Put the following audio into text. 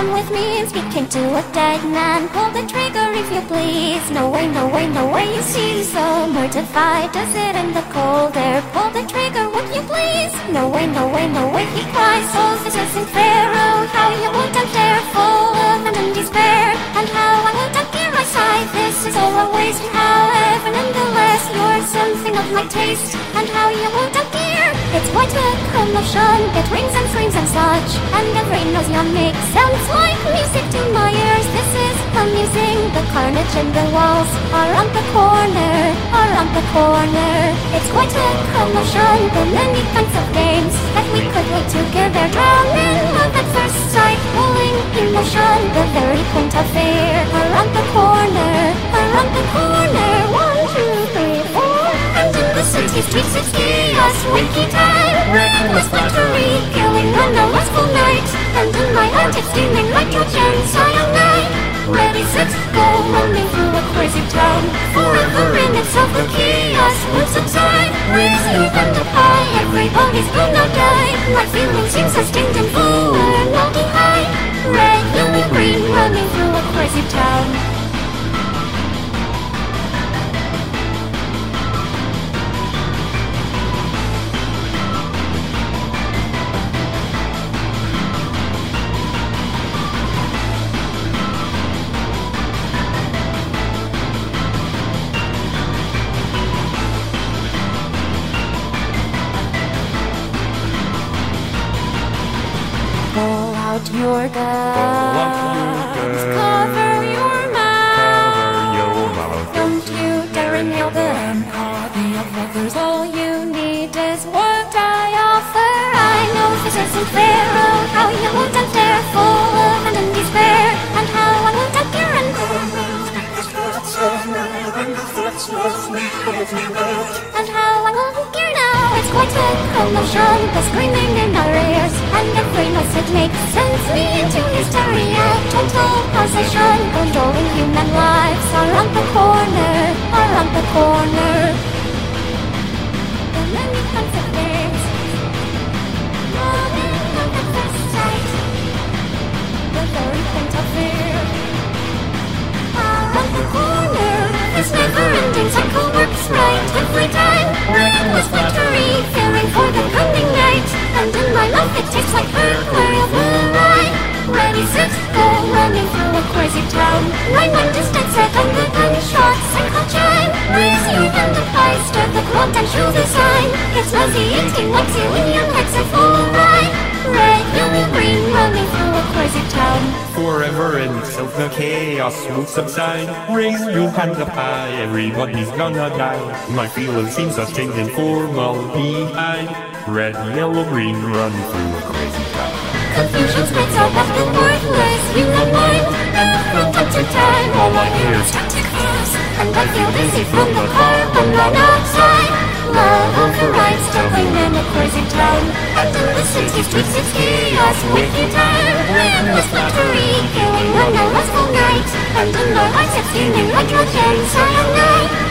come with me and speaking to a dead man. Pull the trigger if you please. No way, no way, no way. You seem so mortified. Does it in the cold air? Pull the trigger, would you please? No way, no way, no way. He cries. Oh, this isn't fair. Oh, how you wouldn't dare. Full of and despair. And how I wouldn't dare. I sigh. This is all a waste. However, nonetheless, you're something of my taste. And how you. It's quite a commotion. It rings and screams and such. And every noise you make sounds like music to my ears. This is amusing. The carnage in the walls are on the corner, are on the corner. It's quite a commotion. The many kinds of games that we could play together. Drowning love at first sight, pulling emotion. The very point of fear. Around the corner, around the corner. One, two, Reckless flattery, killing on a lustful night. And in my heart it's steaming nitrogen cyanide. Ready, set, go, running through a crazy town. Forever in itself, the chaos will subside. With you and the pie, everybody's gonna die. My feeling seems sustained and full, formaldehyde. Red, yellow, green, running through a crazy town. Your guns. Cover your mouth. Don't you dare inhale the body of others. All you need is what I offer. I know this isn't fair. Oh, how you wouldn't dare. Full of and in despair. And how I wouldn't dare and And how I won't care now. It's quite a commotion. The screaming in our ears. And it makes sends me into hysteria. Total possession. Controlling human lives. Around the corner. Around the corner. The the very fear. Around the corner. This never-ending cycle works right every time. Reckless flattery, it tastes like her wherever I Ready, set, go, running through a crazy town. My mind is dead set on the gunshots and call chime. With you and the pie, stir the crowd and show the sign. It's nauseating, like zillion heads are full Forever in itself the chaos will subside. Raise your hand up high, everybody's gonna die. My feelings seem sustained in formaldehyde. Red, yellow, green, run through a crazy town. Confusion spreads out of the worthless human mind. And from time to time, all I hear is static fuzz. And I feel dizzy from the carbon monoxide. Love overrides, jumping in a crazy town. And in the city streets, it's chaos, wicked time. Endless flattery, killing on a lustful night. And in our hearts, it's steaming like a cyanide.